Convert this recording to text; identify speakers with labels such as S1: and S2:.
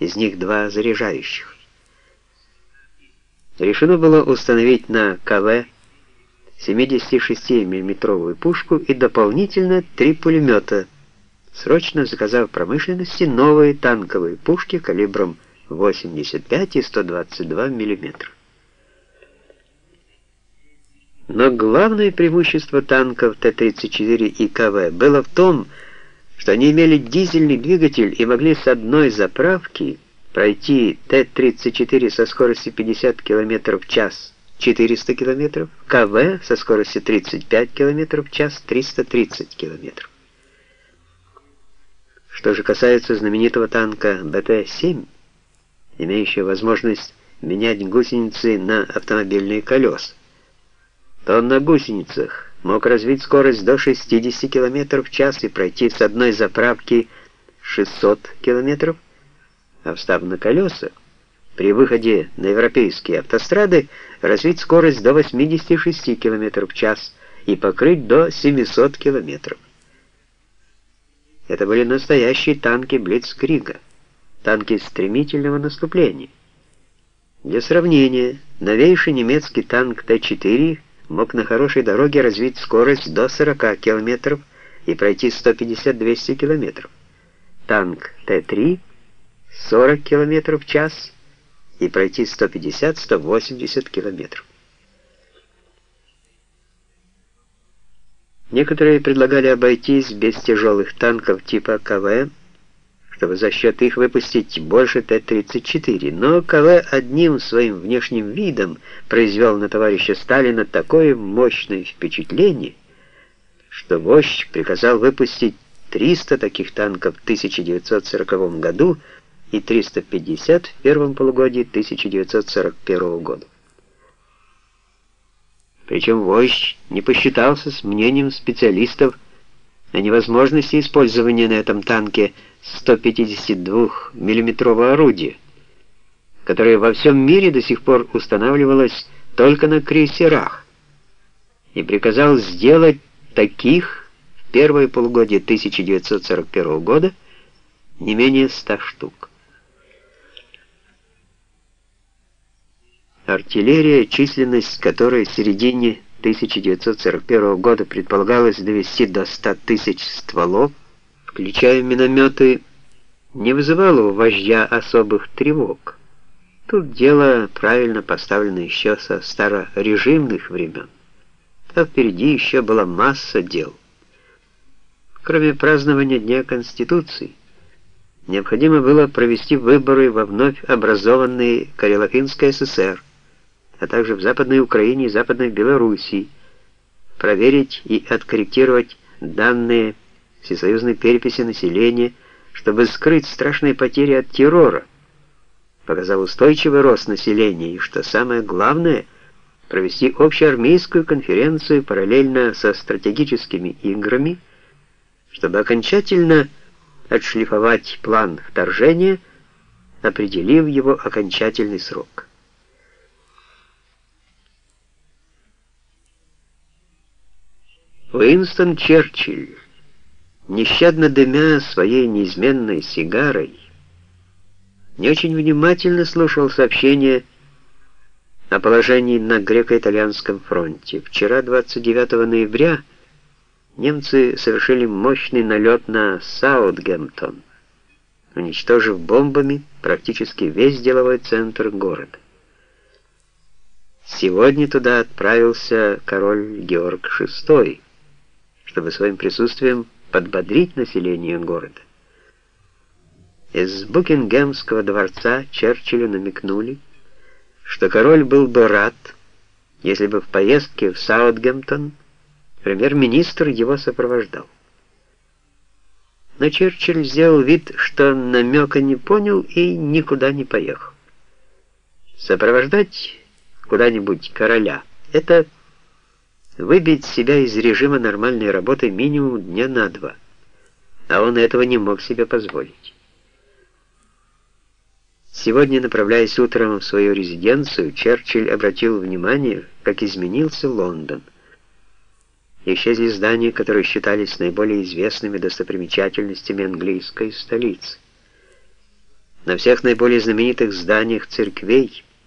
S1: из них два заряжающих. Решено было установить на КВ 76 миллиметровую пушку и дополнительно три пулемета, срочно заказав промышленности новые танковые пушки калибром 85 и 122 мм. Но главное преимущество танков Т-34 и КВ было в том, что они имели дизельный двигатель и могли с одной заправки пройти Т-34 со скоростью 50 км в час 400 км, КВ со скоростью 35 км в час 330 км. Что же касается знаменитого танка БТ-7, имеющего возможность менять гусеницы на автомобильные колеса, то он на гусеницах мог развить скорость до 60 км в час и пройти с одной заправки 600 км, а встав на колеса, при выходе на европейские автострады развить скорость до 86 км в час и покрыть до 700 км. Это были настоящие танки Блицкрига, танки стремительного наступления. Для сравнения, новейший немецкий танк Т-4 мог на хорошей дороге развить скорость до 40 км и пройти 150-200 км. Танк Т-3 40 км в час и пройти 150-180 км. Некоторые предлагали обойтись без тяжелых танков типа КВ, чтобы за счет их выпустить больше Т-34, но КВ одним своим внешним видом произвел на товарища Сталина такое мощное впечатление, что вождь приказал выпустить 300 таких танков в 1940 году и 350 в первом полугодии 1941 года. Причем вождь не посчитался с мнением специалистов о невозможности использования на этом танке 152 миллиметрового орудия, которое во всем мире до сих пор устанавливалось только на крейсерах, и приказал сделать таких в первое полугодие 1941 года не менее 100 штук. Артиллерия, численность которой в середине 1941 года предполагалось довести до 100 тысяч стволов, включая минометы, не вызывала у вождя особых тревог. Тут дело правильно поставлено еще со старорежимных времен. А впереди еще была масса дел. Кроме празднования Дня Конституции, необходимо было провести выборы во вновь образованный Карелофинской ССР, а также в Западной Украине и Западной Белоруссии, проверить и откорректировать данные всесоюзной переписи населения, чтобы скрыть страшные потери от террора, показал устойчивый рост населения и, что самое главное, провести общеармейскую конференцию параллельно со стратегическими играми, чтобы окончательно отшлифовать план вторжения, определив его окончательный срок. Уинстон Черчилль, нещадно дымя своей неизменной сигарой, не очень внимательно слушал сообщение о положении на греко-итальянском фронте. Вчера, 29 ноября, немцы совершили мощный налет на Саутгемптон, уничтожив бомбами практически весь деловой центр города. Сегодня туда отправился король Георг VI, чтобы своим присутствием подбодрить население города. Из Букингемского дворца Черчиллю намекнули, что король был бы рад, если бы в поездке в Саутгемптон премьер-министр его сопровождал. Но Черчилль сделал вид, что намека не понял и никуда не поехал. Сопровождать куда-нибудь короля — это выбить себя из режима нормальной работы минимум дня на два, а он этого не мог себе позволить. Сегодня, направляясь утром в свою резиденцию, Черчилль обратил внимание, как изменился Лондон. Исчезли здания, которые считались наиболее известными достопримечательностями английской столицы. на всех наиболее знаменитых зданиях церквей,